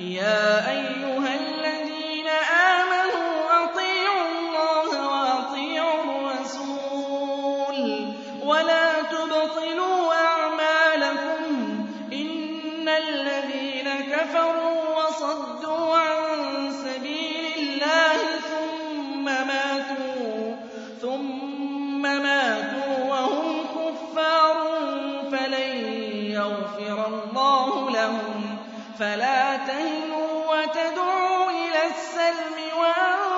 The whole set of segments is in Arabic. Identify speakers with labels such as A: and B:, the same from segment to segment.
A: يا أيها الذين آمنوا أطيعوا الله وأطيعوا الرسول ولا تبطلوا أعمالكم إن الذين كفروا فلا تهنوا وتدعوا إلى السلم وأنتم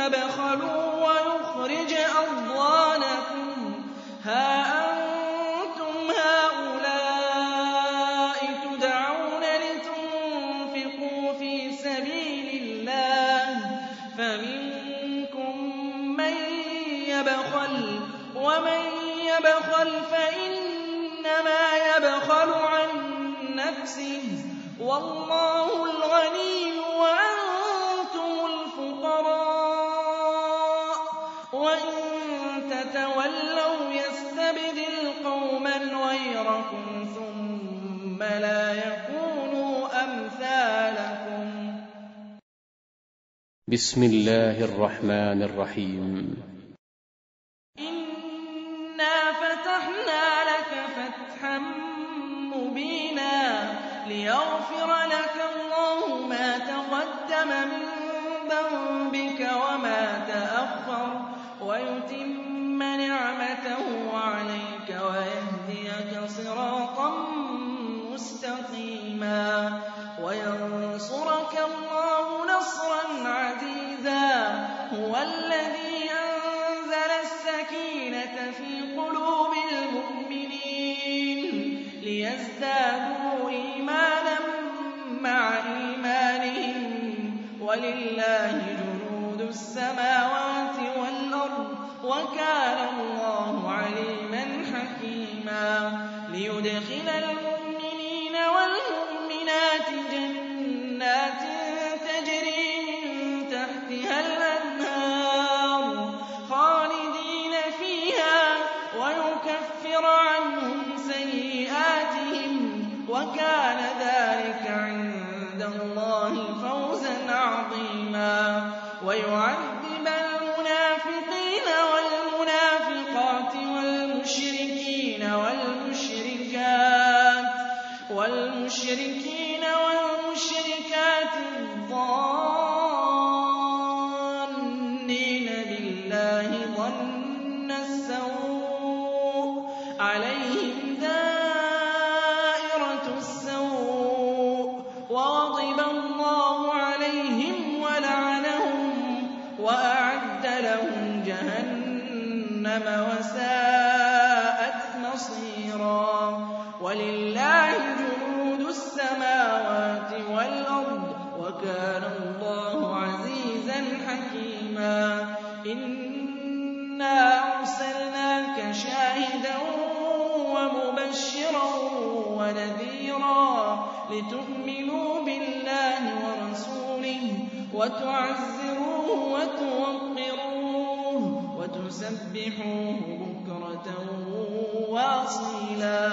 A: تبخلوا ويخرج أضوانكم ها أنتم هؤلاء تدعون لتنفقوا في سبيل الله. فمنكم من يبخل ومن يبخل فإنما يبخل عن نفسه. والله ثم لا يكونوا أمثالكم.
B: بسم الله الرحمن الرحيم.
A: إنا فتحنا لك فتحا مبينا ليغفر لك الله ما تقدم من ذنبك وما تأخر ويتم نعمته عليك ويهديك صراطا لِيَزْدَادُوا إِيمَانًا مَّعَ إِيمَانِهِمْ ۗ وَلِلَّهِ جُنُودُ السَّمَاوَاتِ وَالْأَرْضِ ۚ وَكَانَ اللَّهُ عَلِيمًا حَكِيمًا لِيُدْخِلَ الْمُؤْمِنِينَ وَالْمُؤْمِنَاتِ جَنَّاتٍ وَكَانَ ذَٰلِكَ عِندَ اللَّهِ فَوْزًا عَظِيمًا. وَيُعَذِّبَ الْمُنَافِقِينَ وَالْمُنَافِقَاتِ وَالْمُشْرِكِينَ وَالْمُشْرِكَاتِ وَالْمُشْرِكِينَ وَالْمُشْرِكَاتِ الظَّانِّينَ بِاللَّهِ ظَنَّ السَّوْءِ وَنَذِيرًا لِتُؤْمِنُوا بِاللَّهِ وَرَسُولِهِ وَتُعَزِّرُوهُ وَتُوَقِّرُوهُ وَتُسَبِّحُوهُ بُكْرَةً وَأَصِيلًا.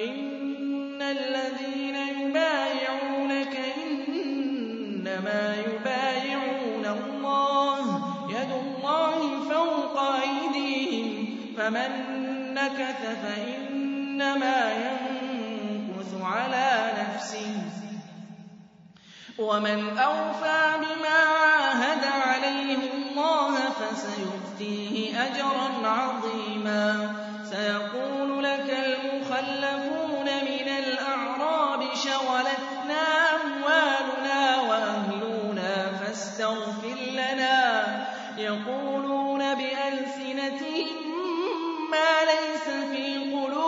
A: إِنَّ الَّذِينَ يُبَايِعُونَكَ إِنَّمَا يُبَايِعُونَ اللَّهَ يَدُ اللَّهِ فَوْقَ أَيْدِيهِمْ فَمَن نَّكَثَ فَإِنَّمَا يَنكُثُ يَحْرِصْ عَلَىٰ نَفْسِهِ. وَمَنْ أَوْفَىٰ بِمَا عَاهَدَ عَلَيْهِ اللَّهَ فَسَيُؤْتِيهِ أَجْرًا عَظِيمًا. سَيَقُولُ لَكَ الْمُخَلَّفُونَ مِنَ الْأَعْرَابِ شَغَلَتْنَا أَمْوَالُنَا وَأَهْلُونَا فَاسْتَغْفِرْ لَنَا. يَقُولُونَ بِأَلْسِنَتِهِم مَّا لَيْسَ فِي قُلُوبِهِمْ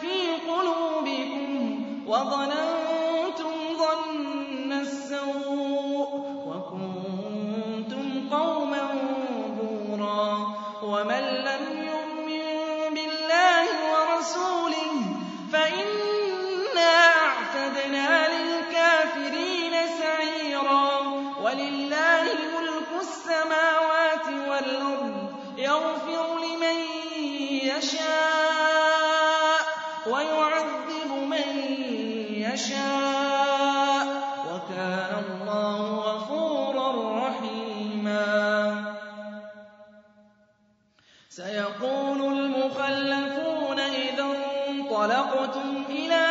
A: وظننتم ظن السوء وكنتم قوما بورا ومن لم يؤمن بالله ورسوله فإنا أعتدنا للكافرين سعيرا ولله ملك السماوات والأرض يغفر لمن يشاء ويعذب يَشَاءُ ۚ وَكَانَ اللَّهُ غَفُورًا رَّحِيمًا. سَيَقُولُ الْمُخَلَّفُونَ إِذَا انطَلَقْتُمْ إِلَىٰ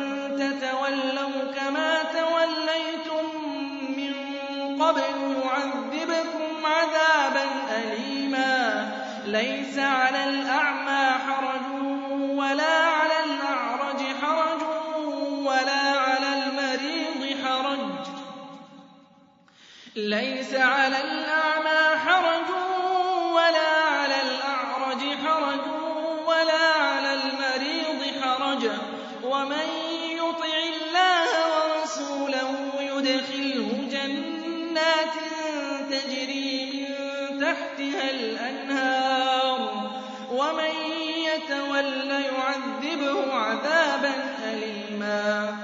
A: ليس على الأعمى حرج ولا على الأعرج حرج ولا على المريض حرج. ليس على الأعمى حرج ولا على الأعرج حرج ولا على المريض حرج. ومن يطع الله ورسوله يدخله جنات تجري تحتها الأنهار ومن يتول يعذبه عذابا أليما